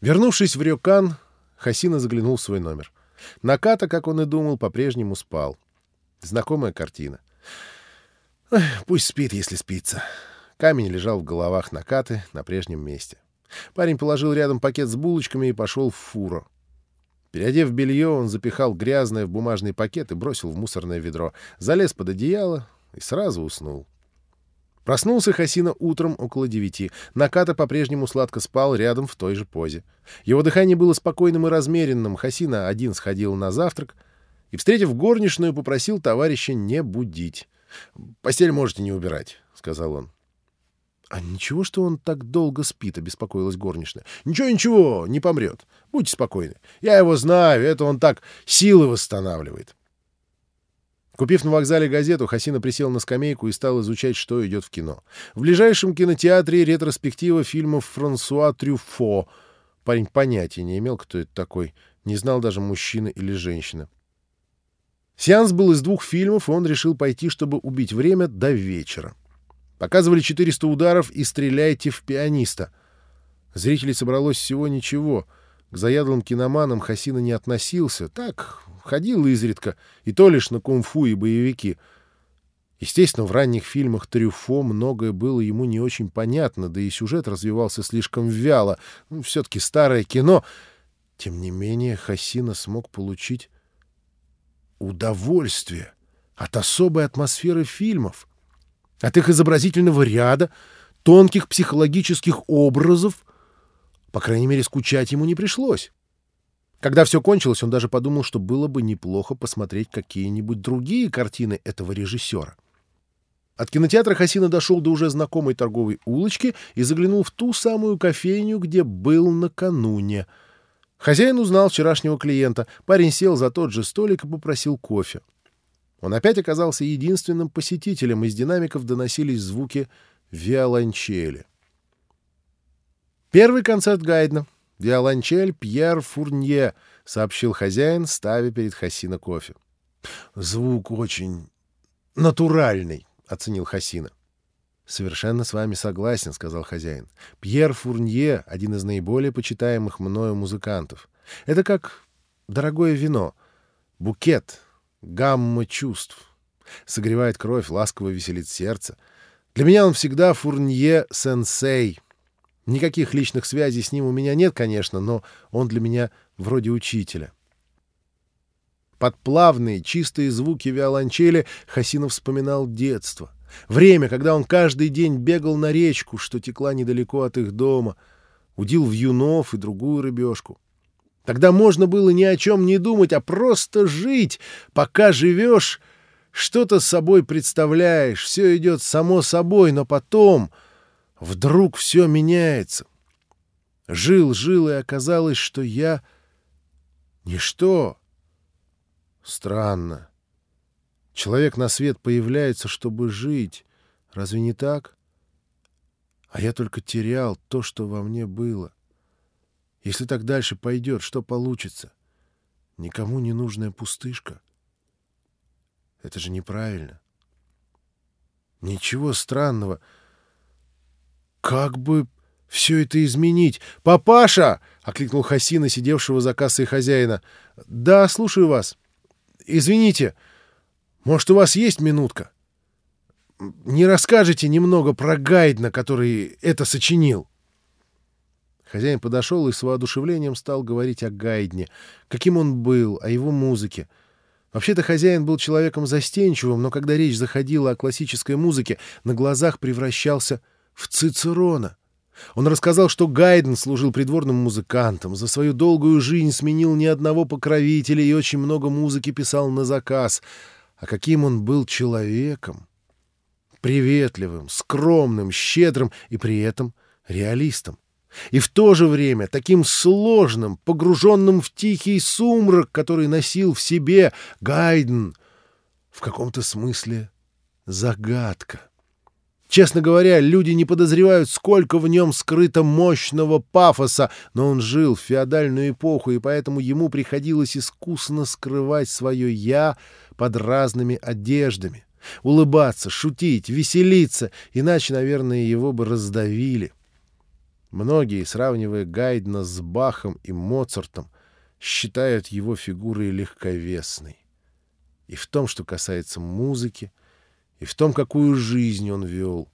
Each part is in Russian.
Вернувшись в Рёкан, Хасина заглянул в свой номер. Наката, как он и думал, по-прежнему спал. Знакомая картина. Пусть спит, если спится. Камень лежал в головах Накаты на прежнем месте. Парень положил рядом пакет с булочками и пошел в фуру. Переодев белье, он запихал грязное в бумажный пакет и бросил в мусорное ведро, залез под одеяло и сразу уснул. Проснулся Хасина утром около девяти. Наката по-прежнему сладко спал рядом в той же позе. Его дыхание было спокойным и размеренным. Хасина один сходил на завтрак и, встретив горничную, попросил товарища не будить. «Постель можете не убирать», — сказал он. «А ничего, что он так долго спит?» — обеспокоилась горничная. «Ничего, ничего, не помрет. Будьте спокойны. Я его знаю, это он так силы восстанавливает». Купив на вокзале газету, Хасина присел на скамейку и стал изучать, что идет в кино. В ближайшем кинотеатре ретроспектива фильмов Франсуа Трюфо. Парень понятия не имел, кто это такой. Не знал даже, мужчина или женщина. Сеанс был из двух фильмов, и он решил пойти, чтобы убить время до вечера. Показывали 400 ударов и «Стреляйте в пианиста». Зрителей собралось всего ничего. К заядлым киноманам Хасина не относился. Так, ходил изредка, и то лишь на кунг-фу и боевики. Естественно, в ранних фильмах Трюфо многое было ему не очень понятно, да и сюжет развивался слишком вяло. Ну, Все-таки старое кино. Тем не менее, Хасина смог получить удовольствие от особой атмосферы фильмов, от их изобразительного ряда, тонких психологических образов. По крайней мере, скучать ему не пришлось. Когда все кончилось, он даже подумал, что было бы неплохо посмотреть какие-нибудь другие картины этого режиссера. От кинотеатра Хасина дошел до уже знакомой торговой улочки и заглянул в ту самую кофейню, где был накануне. Хозяин узнал вчерашнего клиента. Парень сел за тот же столик и попросил кофе. Он опять оказался единственным посетителем, из динамиков доносились звуки виолончели. Первый концерт Гайдна — «Виолончель Пьер Фурнье», — сообщил хозяин, ставя перед Хасина кофе. «Звук очень натуральный», — оценил Хасина. «Совершенно с вами согласен», — сказал хозяин. «Пьер Фурнье — один из наиболее почитаемых мною музыкантов. Это как дорогое вино, букет, гамма чувств. Согревает кровь, ласково веселит сердце. Для меня он всегда Фурнье-сенсей». Никаких личных связей с ним у меня нет, конечно, но он для меня вроде учителя. Под плавные, чистые звуки виолончели Хасинов вспоминал детство. Время, когда он каждый день бегал на речку, что текла недалеко от их дома, удил вьюнов и другую рыбешку. Тогда можно было ни о чем не думать, а просто жить. Пока живешь, что-то с собой представляешь, все идет само собой, но потом Вдруг все меняется. Жил, жил, и оказалось, что я... Ничто. Странно. Человек на свет появляется, чтобы жить. Разве не так? А я только терял то, что во мне было. Если так дальше пойдет, что получится? Никому не нужная пустышка. Это же неправильно. Ничего странного — как бы все это изменить? «Папаша!» — окликнул Хасина, сидевшего за кассой хозяина. «Да, слушаю вас. Извините, может, у вас есть минутка? Не расскажете немного про Гайдна, который это сочинил?» Хозяин подошел и с воодушевлением стал говорить о Гайдне, каким он был, о его музыке. Вообще-то хозяин был человеком застенчивым, но когда речь заходила о классической музыке, на глазах превращался в Цицерона. Он рассказал, что Гайден служил придворным музыкантом, за свою долгую жизнь сменил ни одного покровителя и очень много музыки писал на заказ. А каким он был человеком! Приветливым, скромным, щедрым и при этом реалистом. И в то же время таким сложным, погруженным в тихий сумрак, который носил в себе Гайден, в каком-то смысле загадка. Честно говоря, люди не подозревают, сколько в нем скрыто мощного пафоса, но он жил в феодальную эпоху, и поэтому ему приходилось искусно скрывать свое «я» под разными одеждами. Улыбаться, шутить, веселиться, иначе, наверное, его бы раздавили. Многие, сравнивая Гайдна с Бахом и Моцартом, считают его фигурой легковесной. И в том, что касается музыки, и в том, какую жизнь он вел.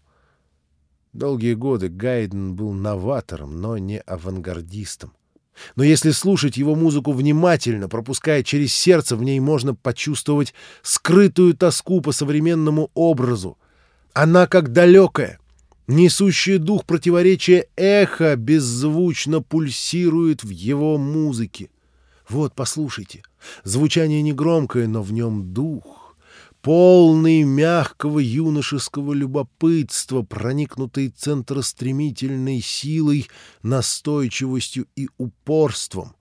Долгие годы Гайден был новатором, но не авангардистом. Но если слушать его музыку внимательно, пропуская через сердце, в ней можно почувствовать скрытую тоску по современному образу. Она как далекая, несущая дух противоречия эхо беззвучно пульсирует в его музыке. Вот, послушайте, звучание негромкое, но в нем дух, полный мягкого юношеского любопытства, проникнутый центростремительной силой, настойчивостью и упорством.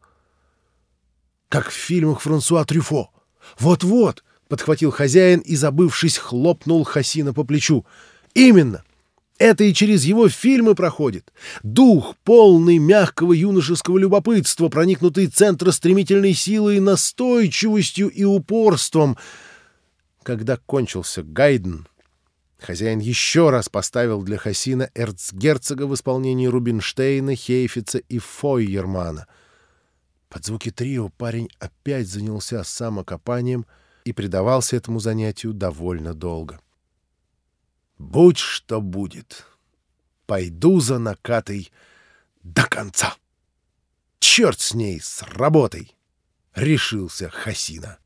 Как в фильмах Франсуа Трюфо. «Вот-вот!» — подхватил хозяин и, забывшись, хлопнул Хасина по плечу. «Именно!» Это и через его фильмы проходит. Дух, полный мягкого юношеского любопытства, проникнутый центростремительной силой, настойчивостью и упорством. Когда кончился Гайден, хозяин еще раз поставил для Хасина эрцгерцога в исполнении Рубинштейна, Хейфица и Фойермана. Под звуки трио парень опять занялся самокопанием и предавался этому занятию довольно долго. Будь что будет. Пойду за накатой до конца. Черт с ней, с работой! Решился Хасина.